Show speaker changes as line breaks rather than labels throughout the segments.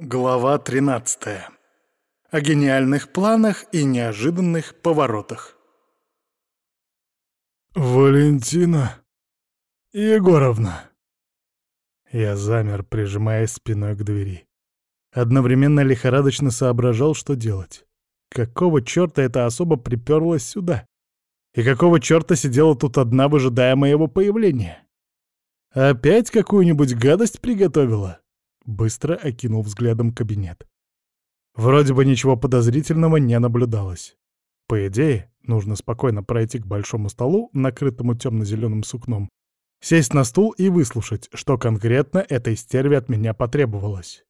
Глава 13. О гениальных планах и неожиданных поворотах.
«Валентина Егоровна!» Я замер, прижимаясь спиной к двери. Одновременно лихорадочно соображал, что делать. Какого черта эта особа приперлась сюда? И какого черта сидела тут одна, выжидая моего появления? Опять какую-нибудь гадость приготовила? Быстро окинул взглядом кабинет. Вроде бы ничего подозрительного не наблюдалось. По идее, нужно спокойно пройти к большому столу, накрытому темно-зеленым сукном, сесть на стул и выслушать, что конкретно этой стерве от меня потребовалось.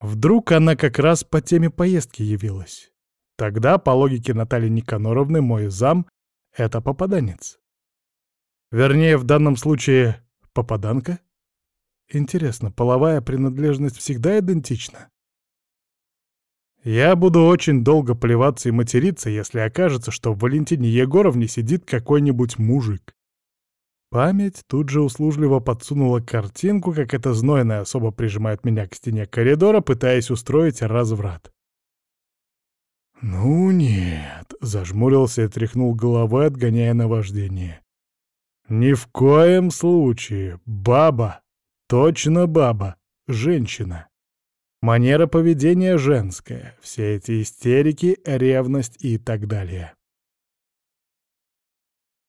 Вдруг она как раз по теме поездки явилась. Тогда, по логике Натальи Никаноровны, мой зам — это попаданец. Вернее, в данном случае, попаданка? Интересно, половая принадлежность всегда идентична? Я буду очень долго плеваться и материться, если окажется, что в Валентине Егоровне сидит какой-нибудь мужик. Память тут же услужливо подсунула картинку, как эта знойная особа прижимает меня к стене коридора, пытаясь устроить разврат. «Ну нет», — зажмурился и тряхнул головой, отгоняя наваждение. «Ни в коем случае, баба!» Точно баба, женщина. Манера поведения женская, все эти истерики, ревность и так далее.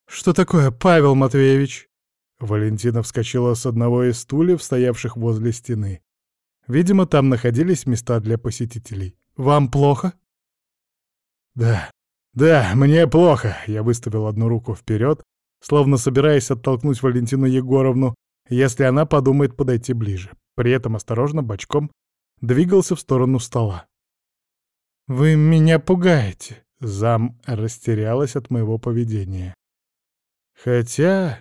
«Что такое, Павел Матвеевич?» Валентина вскочила с одного из стульев, стоявших возле стены. Видимо, там находились места для посетителей. «Вам плохо?» «Да, да, мне плохо», — я выставил одну руку вперед, словно собираясь оттолкнуть Валентину Егоровну, если она подумает подойти ближе. При этом осторожно, бочком, двигался в сторону стола. «Вы меня пугаете!» — зам растерялась от моего поведения. «Хотя...»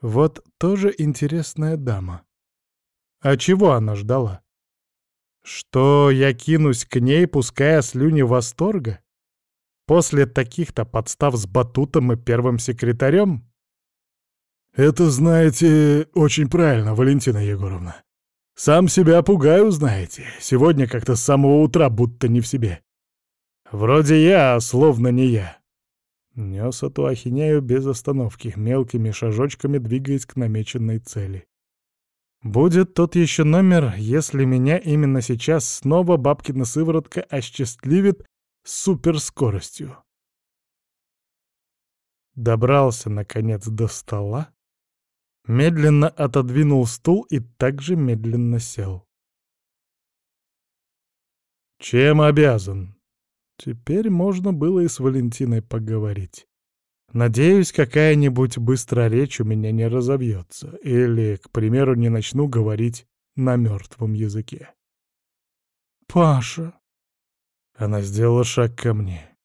Вот тоже интересная дама. А чего она ждала? Что я кинусь к ней, пуская слюни восторга? После таких-то подстав с батутом и первым секретарем? «Это, знаете, очень правильно, Валентина Егоровна. Сам себя пугаю, знаете. Сегодня как-то с самого утра будто не в себе. Вроде я, а словно не я». Нес эту ахинею без остановки, мелкими шажочками двигаясь к намеченной цели. Будет тот еще номер, если меня именно сейчас снова бабкина сыворотка осчастливит суперскоростью. Добрался, наконец, до стола, Медленно отодвинул стул и также медленно сел. «Чем обязан?» Теперь можно было и с Валентиной поговорить. Надеюсь, какая-нибудь быстрая речь у меня не разовьется, или, к примеру, не начну говорить на мертвом языке. «Паша!» Она сделала шаг ко мне.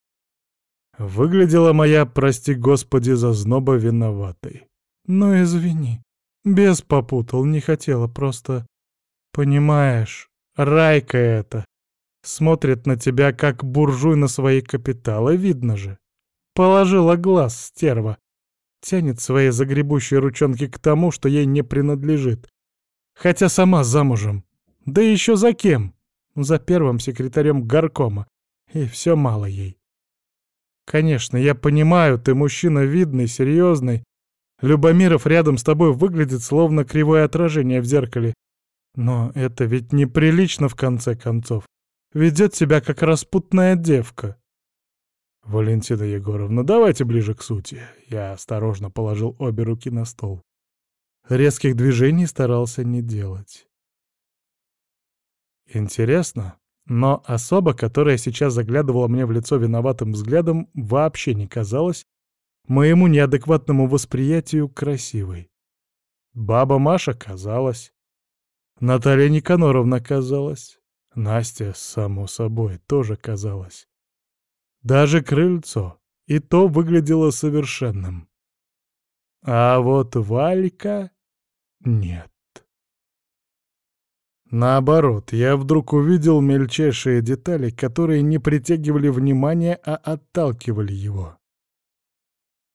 Выглядела моя, прости господи, зазноба виноватой. «Ну, извини. Без попутал, не хотела, просто... Понимаешь, Райка это. Смотрит на тебя, как буржуй на свои капиталы, видно же. Положила глаз, стерва. Тянет свои загребущие ручонки к тому, что ей не принадлежит. Хотя сама замужем. Да еще за кем? За первым секретарем горкома. И все мало ей. Конечно, я понимаю, ты мужчина видный, серьезный, Любомиров рядом с тобой выглядит словно кривое отражение в зеркале. Но это ведь неприлично в конце концов. Ведет себя как распутная девка. Валентина Егоровна, давайте ближе к сути. Я осторожно положил обе руки на стол. Резких движений старался не делать. Интересно, но особа, которая сейчас заглядывала мне в лицо виноватым взглядом, вообще не казалась моему неадекватному восприятию красивой. Баба Маша казалась. Наталья Никаноровна казалась. Настя, само собой, тоже казалась. Даже крыльцо, и то выглядело совершенным. А вот Валька — нет. Наоборот, я вдруг увидел мельчайшие детали, которые не притягивали внимания, а отталкивали его.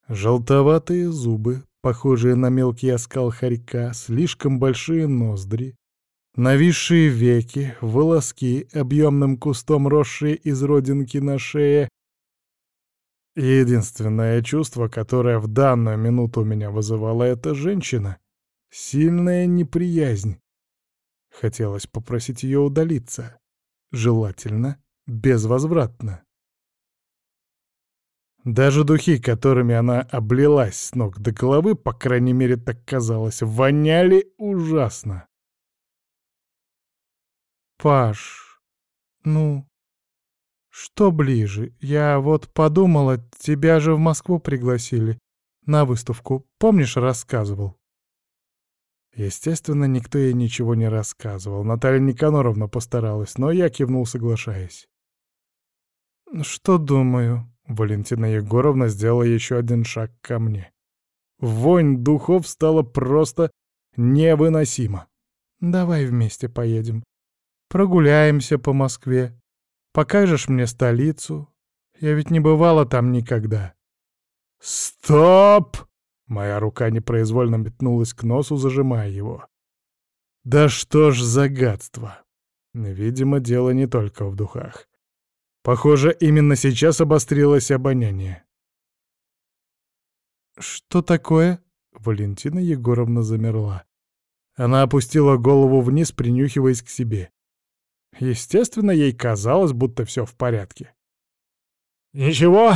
Желтоватые зубы, похожие на мелкий оскал хорька, слишком большие ноздри, Нависшие веки, волоски, объемным кустом росшие из родинки на шее. Единственное чувство, которое в данную минуту у меня вызывала эта женщина — сильная неприязнь. Хотелось попросить ее удалиться. Желательно, безвозвратно. Даже духи, которыми она облилась с ног до головы, по крайней мере так казалось, воняли ужасно. Паш, ну, что ближе? Я вот подумала, тебя же в Москву пригласили. На выставку. Помнишь, рассказывал? Естественно, никто ей ничего не рассказывал. Наталья Никаноровна постаралась, но я кивнул, соглашаясь. «Что думаю?» Валентина Егоровна сделала еще один шаг ко мне. Вонь духов стала просто невыносима. «Давай вместе поедем. Прогуляемся по Москве. Покажешь мне столицу? Я ведь не бывала там никогда». «Стоп!» Моя рука непроизвольно метнулась к носу, зажимая его. «Да что ж за гадство!» Видимо, дело не только в духах. Похоже, именно сейчас обострилось обоняние. «Что такое?» Валентина Егоровна замерла. Она опустила голову вниз, принюхиваясь к себе. Естественно, ей казалось, будто все в порядке. «Ничего,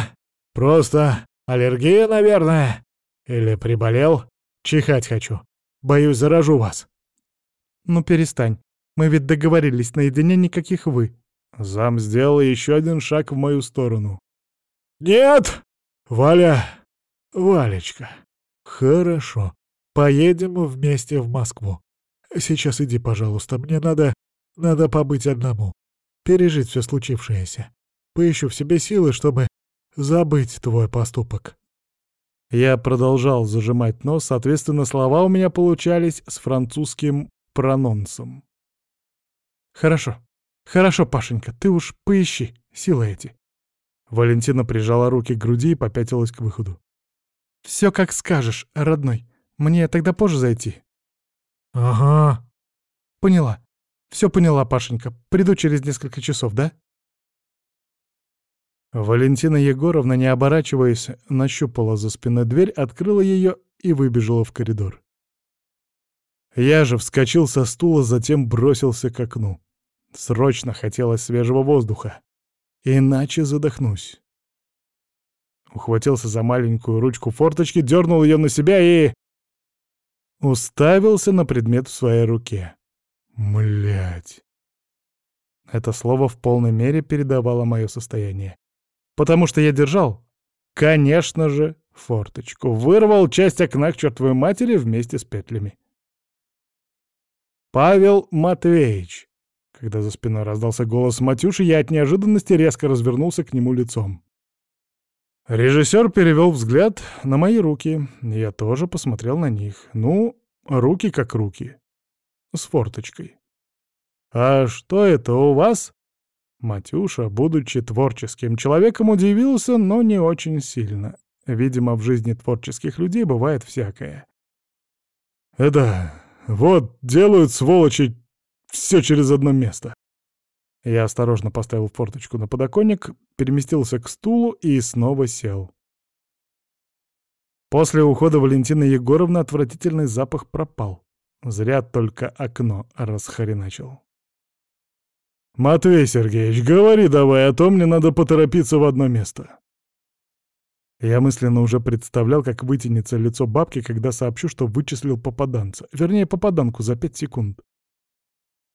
просто аллергия, наверное. Или приболел. Чихать хочу. Боюсь, заражу вас». «Ну перестань. Мы ведь договорились наедине никаких «вы». Зам сделал еще один шаг в мою сторону. «Нет! Валя! Валечка! Хорошо. Поедем вместе в Москву. Сейчас иди, пожалуйста. Мне надо надо побыть одному, пережить все случившееся. Поищу в себе силы, чтобы забыть твой поступок. Я продолжал зажимать нос, соответственно, слова у меня получались с французским прононсом. «Хорошо, хорошо, Пашенька, ты уж поищи силы эти». Валентина прижала руки к груди и попятилась к выходу. «Все как скажешь, родной. Мне тогда позже зайти». «Ага». «Поняла. Все поняла, Пашенька. Приду через несколько часов, да? Валентина Егоровна, не оборачиваясь, нащупала за спиной дверь, открыла ее и выбежала в коридор. Я же вскочил со стула, затем бросился к окну. Срочно хотелось свежего воздуха. Иначе задохнусь. Ухватился за маленькую ручку форточки, дернул ее на себя и... Уставился на предмет в своей руке. Млять. Это слово в полной мере передавало мое состояние. Потому что я держал, конечно же, форточку. Вырвал часть окна к чертовой матери вместе с петлями. «Павел Матвеевич!» Когда за спиной раздался голос Матюши, я от неожиданности резко развернулся к нему лицом. Режиссер перевел взгляд на мои руки. Я тоже посмотрел на них. Ну, руки как руки с форточкой. «А что это у вас?» Матюша, будучи творческим человеком, удивился, но не очень сильно. Видимо, в жизни творческих людей бывает всякое. «Это... вот делают, сволочи, все через одно место». Я осторожно поставил форточку на подоконник, переместился к стулу и снова сел. После ухода Валентины Егоровны отвратительный запах пропал. Зря только окно расхреначил. «Матвей Сергеевич, говори давай, а то мне надо поторопиться в одно место». Я мысленно уже представлял, как вытянется лицо бабки, когда сообщу, что вычислил попаданца. Вернее, попаданку за пять секунд.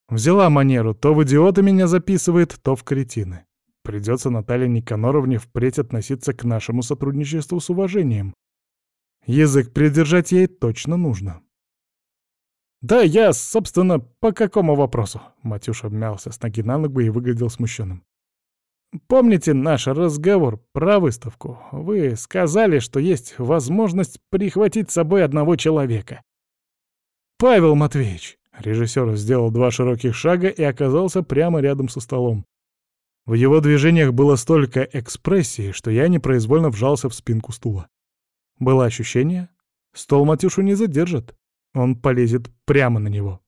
Взяла манеру, то в идиота меня записывает, то в кретины. Придется Наталье Никаноровне впредь относиться к нашему сотрудничеству с уважением. Язык придержать ей точно нужно. «Да, я, собственно, по какому вопросу?» Матюша мялся с ноги на ногу и выглядел смущенным. «Помните наш разговор про выставку? Вы сказали, что есть возможность прихватить с собой одного человека». «Павел Матвеевич!» Режиссер сделал два широких шага и оказался прямо рядом со столом. В его движениях было столько экспрессии, что я непроизвольно вжался в спинку стула. Было ощущение, стол Матюшу не задержит. Он полезет прямо на него.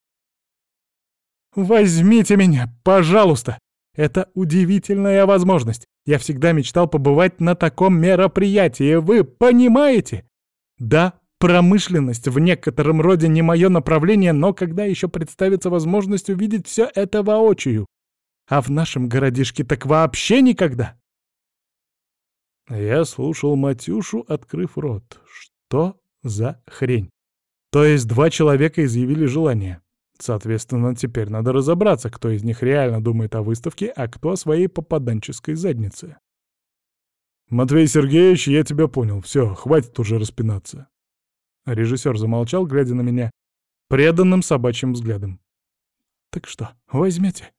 Возьмите меня, пожалуйста! Это удивительная возможность. Я всегда мечтал побывать на таком мероприятии, вы понимаете? Да, промышленность в некотором роде не мое направление, но когда еще представится возможность увидеть все это воочию? А в нашем городишке так вообще никогда. Я слушал Матюшу, открыв рот. Что за хрень? То есть два человека изъявили желание. Соответственно, теперь надо разобраться, кто из них реально думает о выставке, а кто о своей попаданческой заднице. «Матвей Сергеевич, я тебя понял. Все, хватит уже распинаться». Режиссер замолчал, глядя на меня преданным собачьим взглядом. «Так что, возьмете?»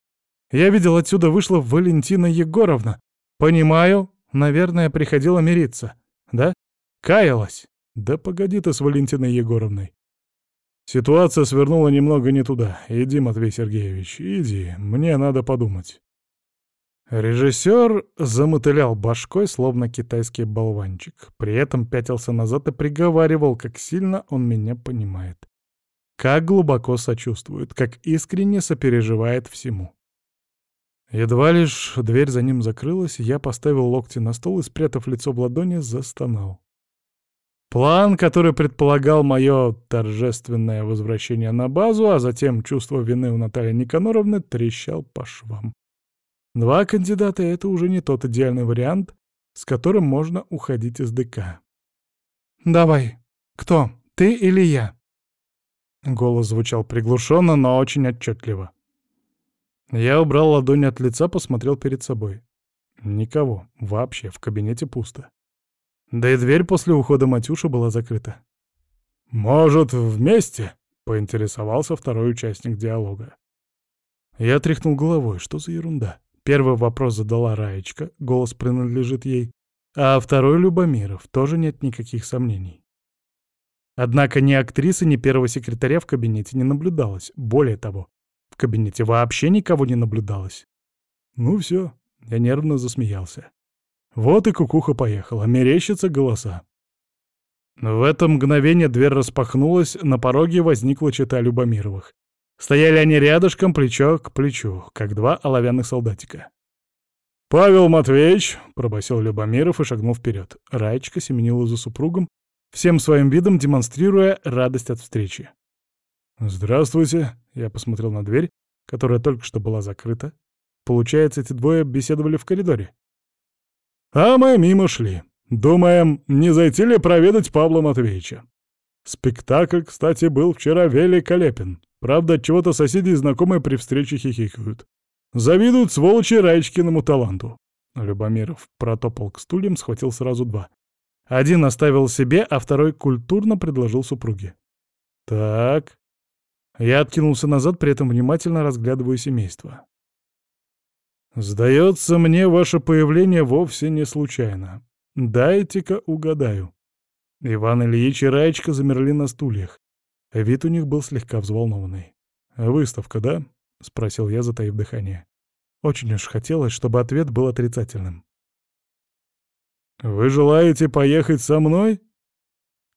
Я видел, отсюда вышла Валентина Егоровна. Понимаю, наверное, приходила мириться. Да? Каялась. Да погоди ты с Валентиной Егоровной. Ситуация свернула немного не туда. Иди, Матвей Сергеевич, иди, мне надо подумать. Режиссер замотылял башкой, словно китайский болванчик. При этом пятился назад и приговаривал, как сильно он меня понимает. Как глубоко сочувствует, как искренне сопереживает всему. Едва лишь дверь за ним закрылась, я поставил локти на стол и, спрятав лицо в ладони, застонал. План, который предполагал мое торжественное возвращение на базу, а затем чувство вины у Натальи Никаноровны, трещал по швам. Два кандидата — это уже не тот идеальный вариант, с которым можно уходить из ДК. «Давай. Кто, ты или я?» Голос звучал приглушенно, но очень отчетливо. Я убрал ладонь от лица, посмотрел перед собой. Никого. Вообще, в кабинете пусто. Да и дверь после ухода Матюши была закрыта. «Может, вместе?» — поинтересовался второй участник диалога. Я тряхнул головой. Что за ерунда? Первый вопрос задала Раечка, голос принадлежит ей, а второй — Любомиров, тоже нет никаких сомнений. Однако ни актрисы, ни первого секретаря в кабинете не наблюдалось. Более того, в кабинете вообще никого не наблюдалось. Ну все, я нервно засмеялся. Вот и кукуха поехала, мерещатся голоса. В это мгновение дверь распахнулась, на пороге возникла чита Любомировых. Стояли они рядышком, плечо к плечу, как два оловянных солдатика. «Павел Матвеевич!» — пробасил Любомиров и шагнул вперед. Раечка семенила за супругом, всем своим видом демонстрируя радость от встречи. «Здравствуйте!» — я посмотрел на дверь, которая только что была закрыта. Получается, эти двое беседовали в коридоре. А мы мимо шли. Думаем, не зайти ли проведать Павла Матвеевича. Спектакль, кстати, был вчера великолепен. Правда, чего-то соседи и знакомые при встрече хихикают. Завидуют сволочи Раечкиному таланту. Любомиров протопал к стульям, схватил сразу два. Один оставил себе, а второй культурно предложил супруге. «Так, я откинулся назад, при этом внимательно разглядывая семейство. «Сдается мне, ваше появление вовсе не случайно. Дайте-ка угадаю». Иван Ильич и Раечка замерли на стульях. Вид у них был слегка взволнованный. «Выставка, да?» — спросил я, затаив дыхание. Очень уж хотелось, чтобы ответ был отрицательным. «Вы желаете поехать со мной?»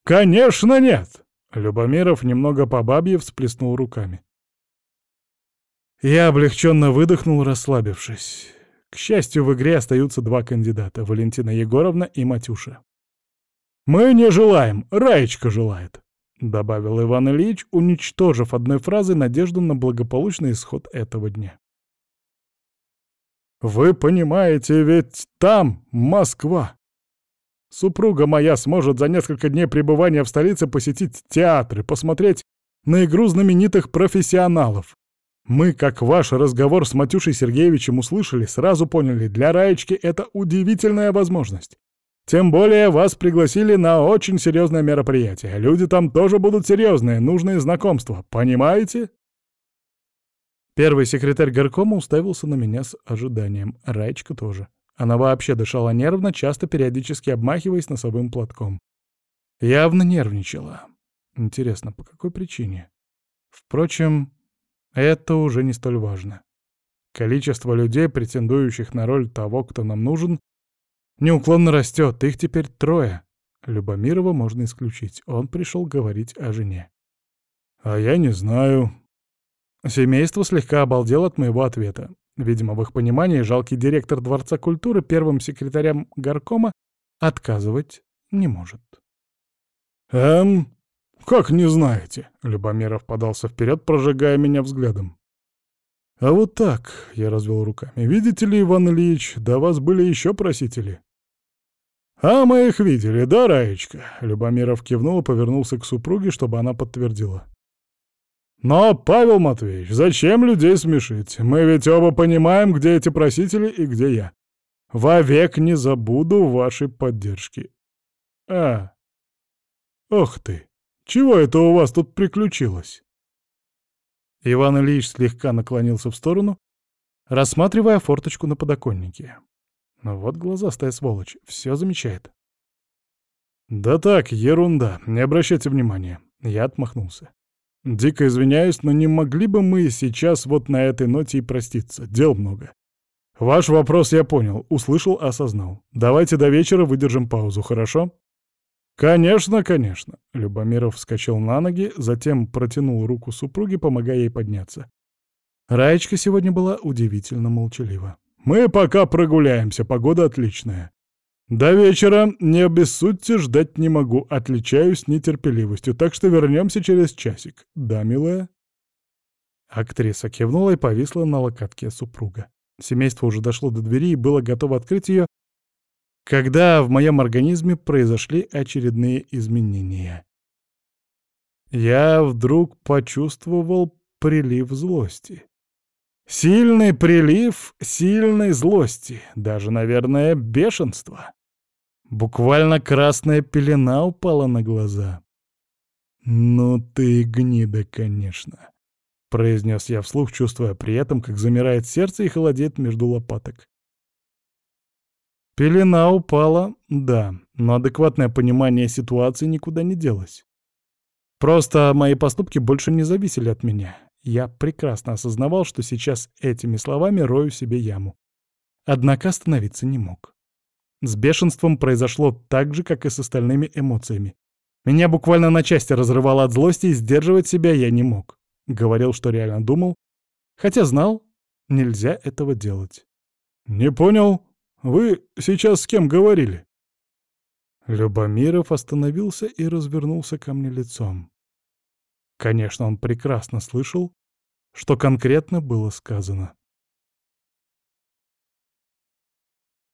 «Конечно нет!» Любомиров немного по бабье всплеснул руками. Я облегченно выдохнул, расслабившись. К счастью, в игре остаются два кандидата — Валентина Егоровна и Матюша. «Мы не желаем, Раечка желает», — добавил Иван Ильич, уничтожив одной фразой надежду на благополучный исход этого дня. «Вы понимаете, ведь там Москва. Супруга моя сможет за несколько дней пребывания в столице посетить театры, посмотреть на игру знаменитых профессионалов. Мы, как ваш разговор с Матюшей Сергеевичем услышали, сразу поняли, для Раечки это удивительная возможность. Тем более вас пригласили на очень серьезное мероприятие. Люди там тоже будут серьезные, нужные знакомства, понимаете? Первый секретарь горкома уставился на меня с ожиданием. Раечка тоже. Она вообще дышала нервно, часто периодически обмахиваясь носовым платком. Явно нервничала. Интересно, по какой причине? Впрочем, это уже не столь важно. Количество людей, претендующих на роль того, кто нам нужен, неуклонно растет, их теперь трое. Любомирова можно исключить, он пришел говорить о жене. А я не знаю. Семейство слегка обалдело от моего ответа. Видимо, в их понимании жалкий директор Дворца культуры первым секретарям горкома отказывать не может.
«Эм, как не знаете?» — Любомиров подался вперед, прожигая меня взглядом. «А вот так», — я развел руками. «Видите ли, Иван Ильич, до вас были еще просители». «А мы их видели, да, Раечка?» Любомиров кивнул и повернулся к супруге, чтобы она подтвердила. «Но, Павел Матвеевич, зачем людей смешить? Мы ведь оба понимаем, где эти просители и где я. Вовек не забуду вашей поддержки». «А, ох ты, чего это у вас тут приключилось?»
Иван Ильич слегка наклонился в сторону, рассматривая форточку на подоконнике. Ну вот глазастая сволочь, все замечает.
«Да так, ерунда, не обращайте внимания». Я отмахнулся. «Дико извиняюсь, но не могли бы мы сейчас вот на этой ноте и проститься? Дел много. Ваш вопрос я понял, услышал, осознал. Давайте до вечера выдержим паузу, хорошо?» «Конечно, конечно!» Любомиров вскочил на ноги, затем протянул руку супруге, помогая ей подняться. Раечка сегодня была удивительно молчалива. «Мы пока прогуляемся, погода отличная. До вечера, не обессудьте, ждать не могу, отличаюсь нетерпеливостью, так что вернемся через часик. Да, милая?» Актриса кивнула и повисла на локатке супруга. Семейство уже дошло до двери и было готово открыть ее, когда в моем организме произошли очередные изменения. Я вдруг почувствовал прилив злости. Сильный прилив сильной злости, даже, наверное, бешенства. Буквально красная пелена упала на глаза. «Ну ты гнида, конечно», — произнес я вслух, чувствуя при этом, как замирает сердце и холодеет между лопаток. Пелена упала, да, но адекватное понимание ситуации никуда не делось. Просто мои поступки больше не зависели от меня. Я прекрасно осознавал, что сейчас этими словами рою себе яму. Однако остановиться не мог. С бешенством произошло так же, как и с остальными эмоциями. Меня буквально на части разрывало от злости, и сдерживать себя я не мог. Говорил, что реально думал, хотя знал, нельзя этого делать. «Не понял, вы сейчас с кем говорили?» Любомиров остановился и развернулся ко мне лицом. Конечно, он прекрасно слышал, что конкретно было сказано.